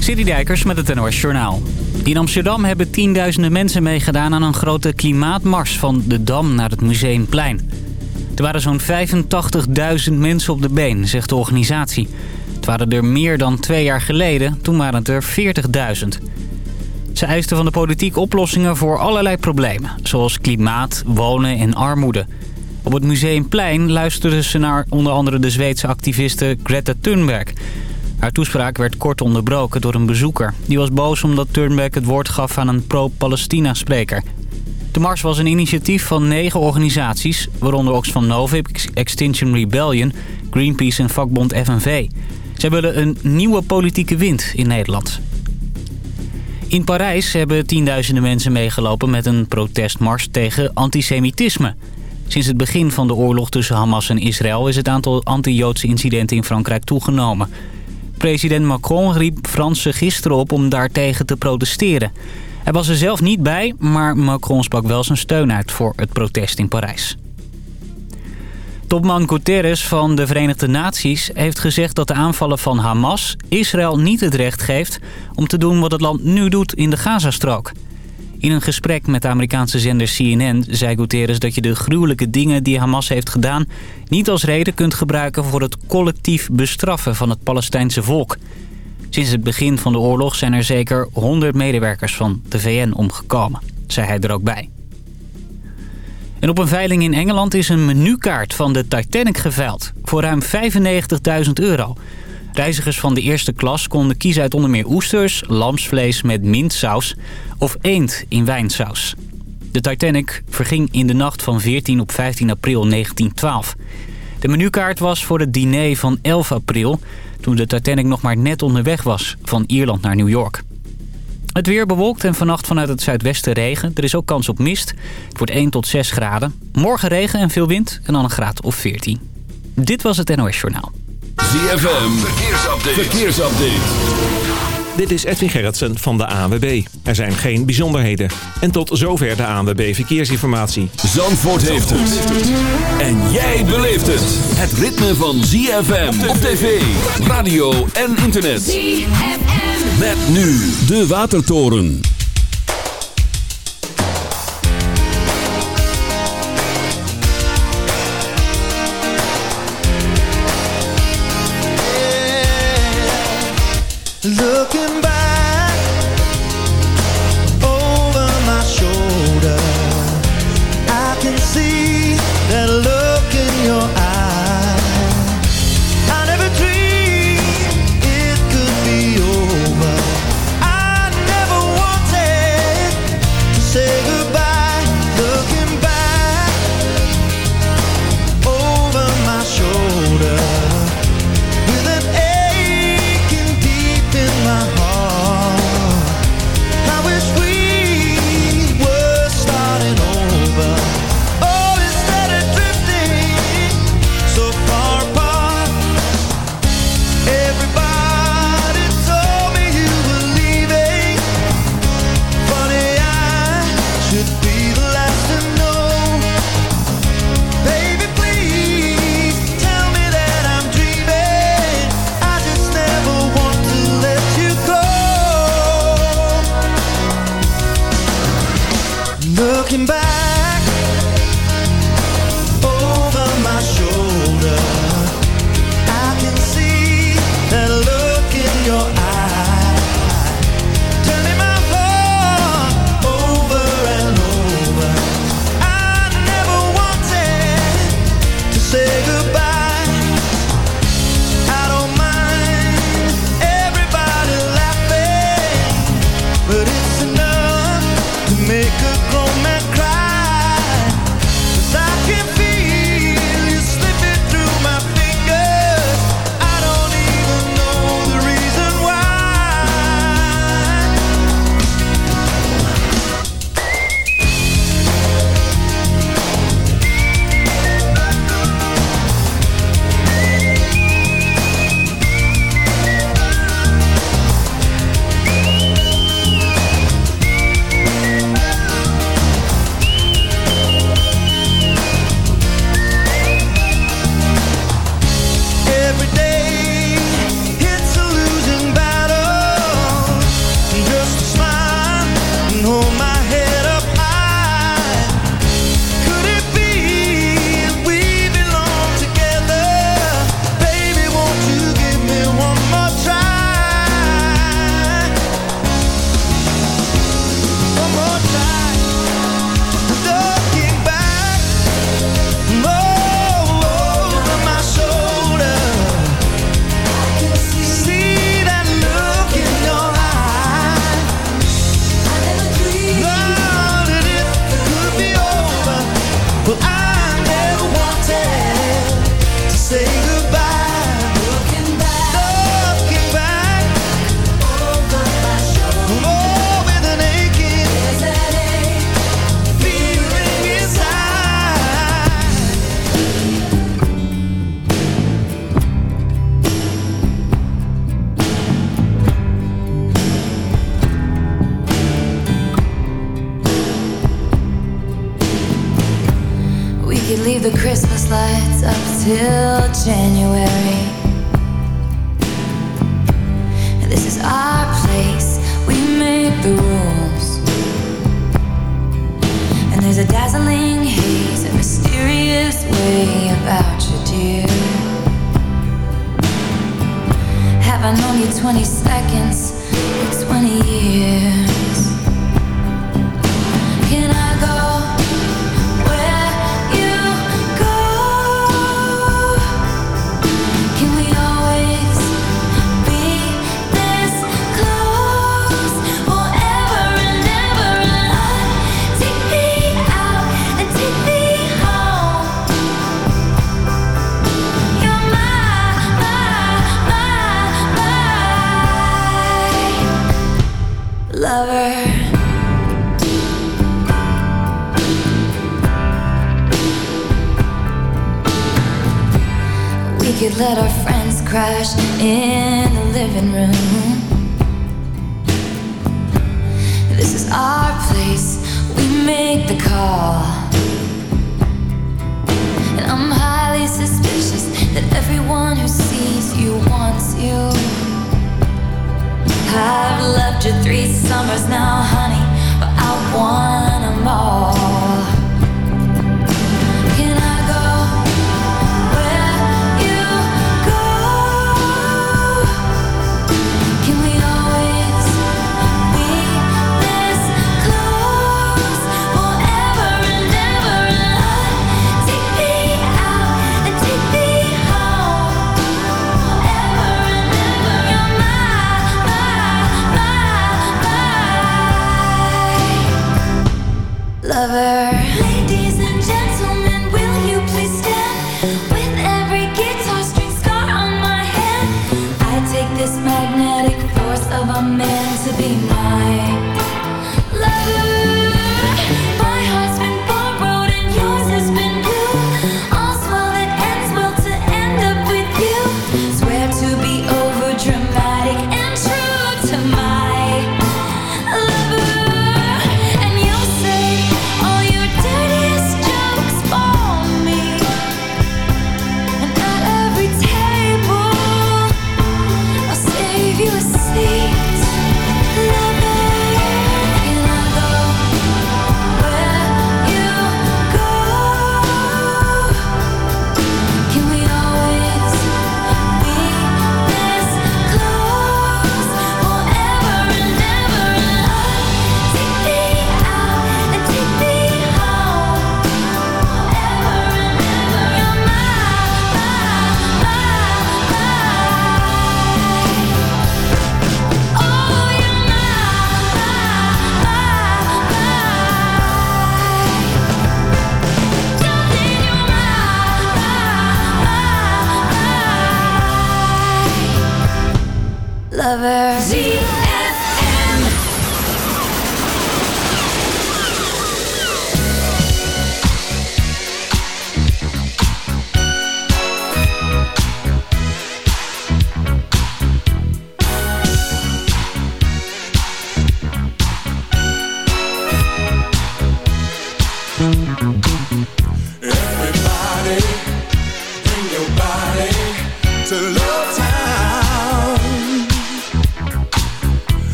Dijkers met het NOS Journaal. In Amsterdam hebben tienduizenden mensen meegedaan aan een grote klimaatmars van de Dam naar het Museumplein. Er waren zo'n 85.000 mensen op de been, zegt de organisatie. Het waren er meer dan twee jaar geleden, toen waren het er 40.000. Ze eisten van de politiek oplossingen voor allerlei problemen, zoals klimaat, wonen en armoede. Op het Museumplein luisterden ze naar onder andere de Zweedse activiste Greta Thunberg... Haar toespraak werd kort onderbroken door een bezoeker. Die was boos omdat Turnbeck het woord gaf aan een pro-Palestina-spreker. De mars was een initiatief van negen organisaties... waaronder Oxfam Novib, Extinction Rebellion, Greenpeace en vakbond FNV. Zij willen een nieuwe politieke wind in Nederland. In Parijs hebben tienduizenden mensen meegelopen met een protestmars tegen antisemitisme. Sinds het begin van de oorlog tussen Hamas en Israël... is het aantal anti-Joodse incidenten in Frankrijk toegenomen... President Macron riep Fransen gisteren op om daartegen te protesteren. Hij was er zelf niet bij, maar Macron sprak wel zijn steun uit voor het protest in Parijs. Topman Guterres van de Verenigde Naties heeft gezegd dat de aanvallen van Hamas Israël niet het recht geeft om te doen wat het land nu doet in de Gazastrook. In een gesprek met de Amerikaanse zender CNN zei Guterres dat je de gruwelijke dingen die Hamas heeft gedaan... niet als reden kunt gebruiken voor het collectief bestraffen van het Palestijnse volk. Sinds het begin van de oorlog zijn er zeker 100 medewerkers van de VN omgekomen, zei hij er ook bij. En op een veiling in Engeland is een menukaart van de Titanic geveild voor ruim 95.000 euro... Reizigers van de eerste klas konden kiezen uit onder meer oesters, lamsvlees met mintsaus of eend in wijnsaus. De Titanic verging in de nacht van 14 op 15 april 1912. De menukaart was voor het diner van 11 april... toen de Titanic nog maar net onderweg was van Ierland naar New York. Het weer bewolkt en vannacht vanuit het zuidwesten regen. Er is ook kans op mist. Het wordt 1 tot 6 graden. Morgen regen en veel wind en dan een graad of 14. Dit was het NOS Journaal. ZFM, verkeersupdate. verkeersupdate. Dit is Edwin Gerritsen van de ANWB. Er zijn geen bijzonderheden. En tot zover de ANWB Verkeersinformatie. Zandvoort heeft het. En jij beleeft het. Het ritme van ZFM op tv, radio en internet. ZFM. Met nu de Watertoren. Look after three summers now, honey, but I want them all.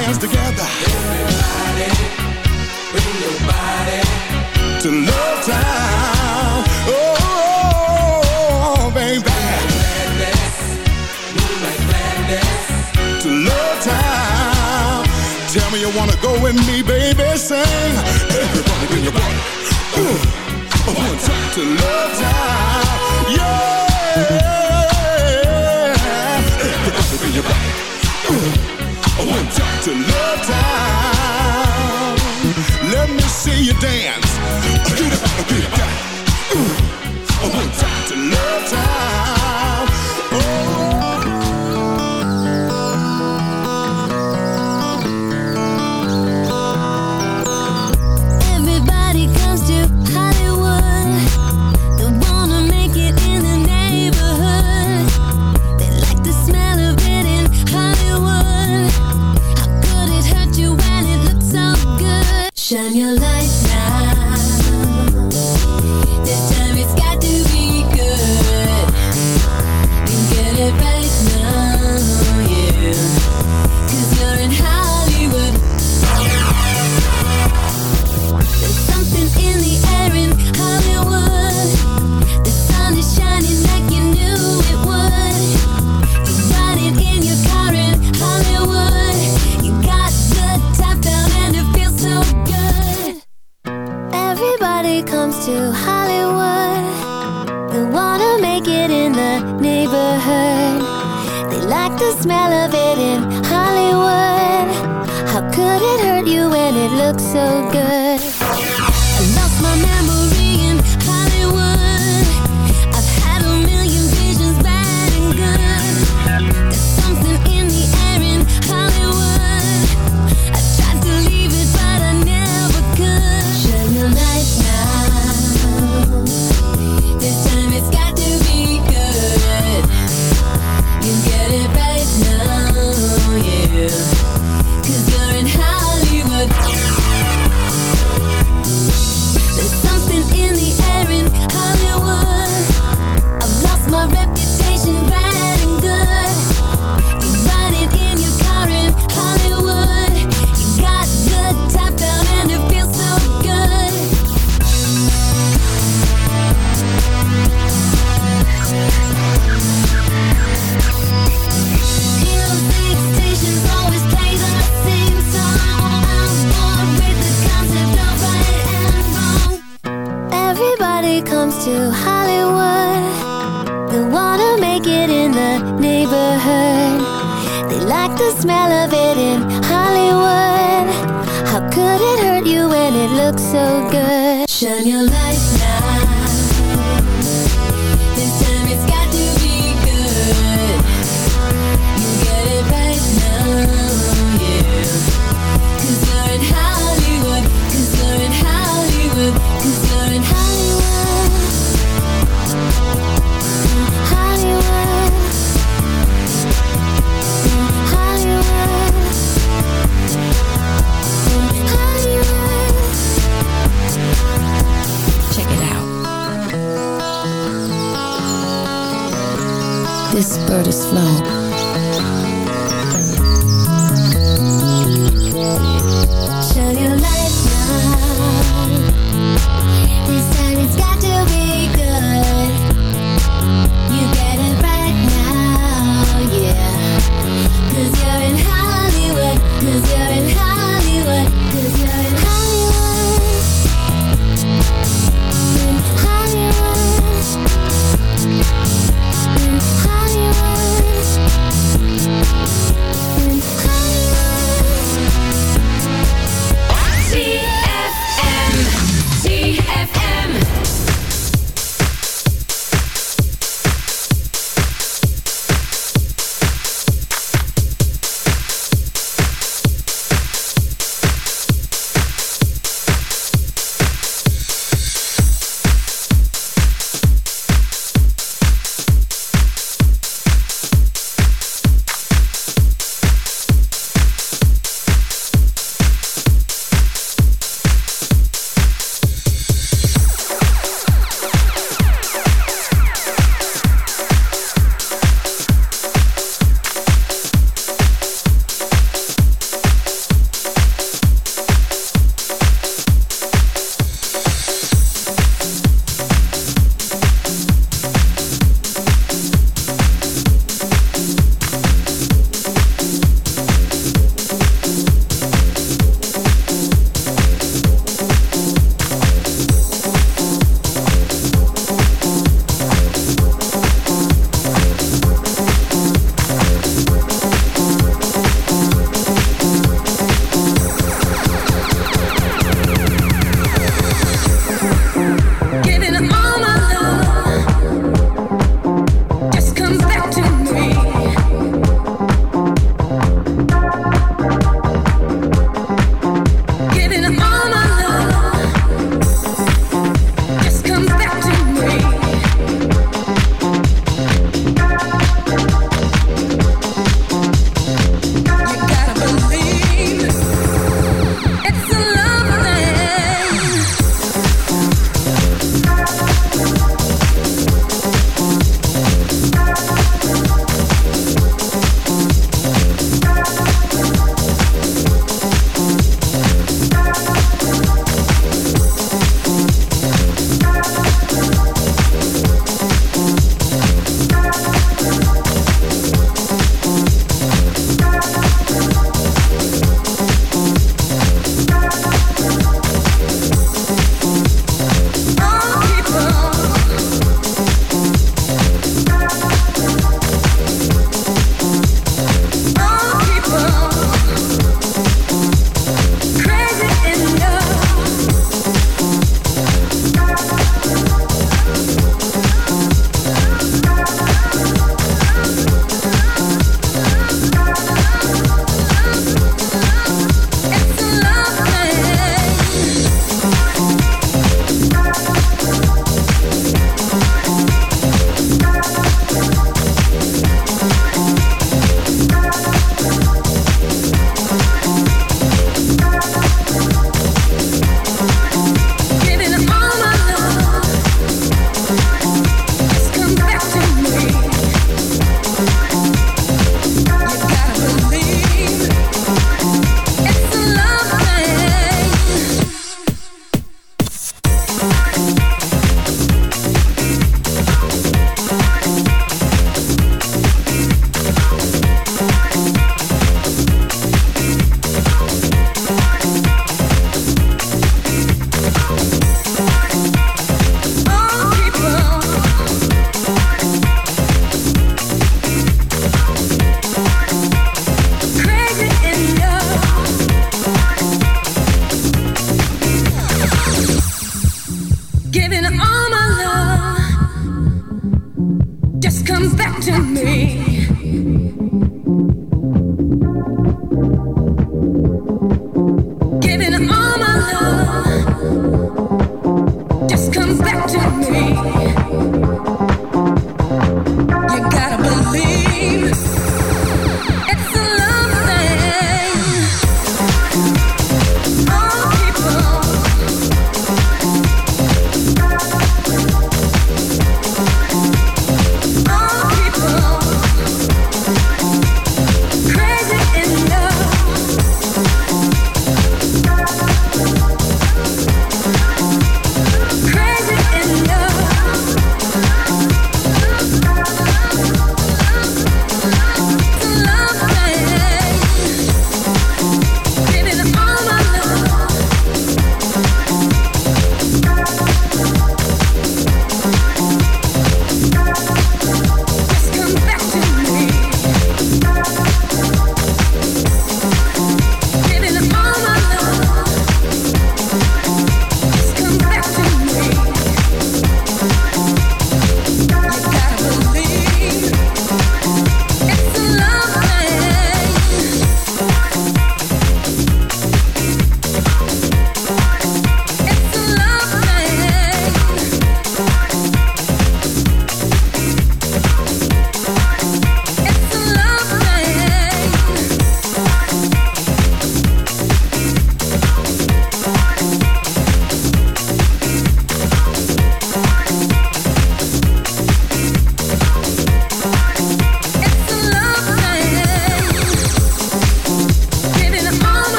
hands together. Everybody, bring your body to love time. Oh, oh, oh, baby. Like madness, move like gladness to love time. Tell me you wanna go with me, baby. Sing. Everybody, bring your body. Ooh, one time to love time. Yeah. you dance. You the big.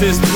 This is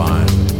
fine.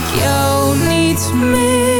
Ik jou niet mis.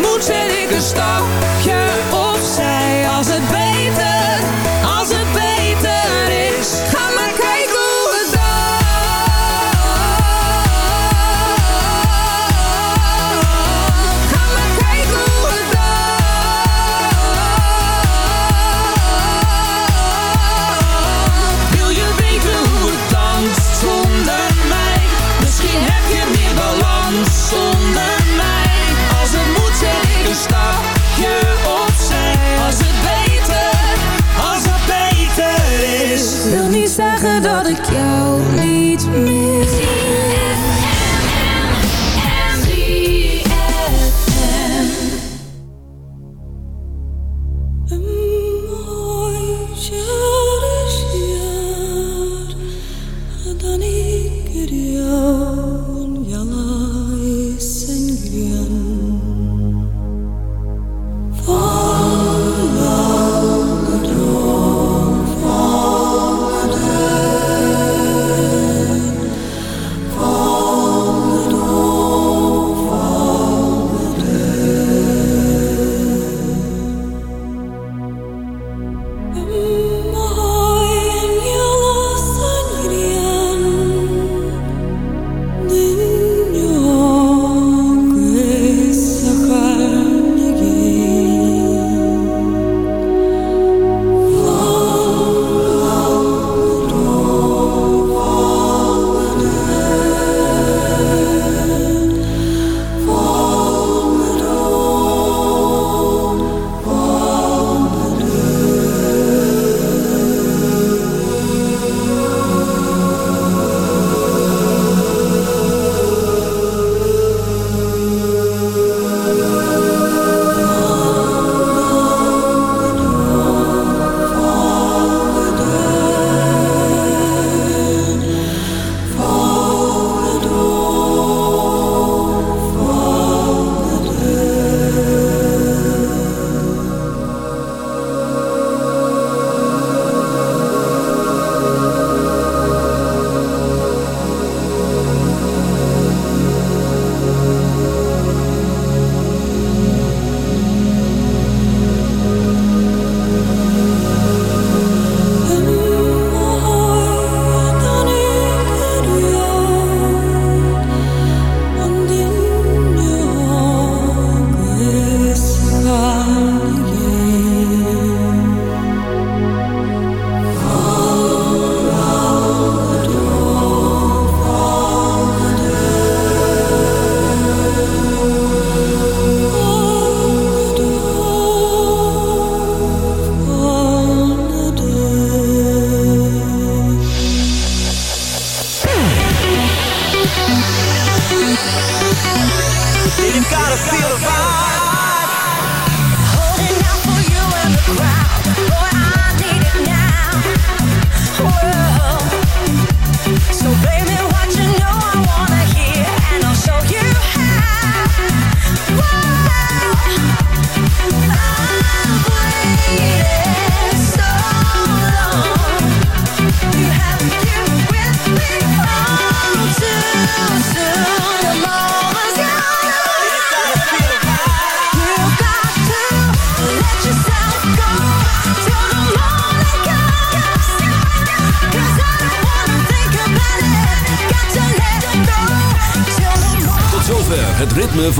moet zet ik een stapje opzij Als het beter, als het beter is Ga maar kijken hoe het danst Ga maar kijken hoe het danst Wil je weten hoe het danst zonder mij? Misschien heb je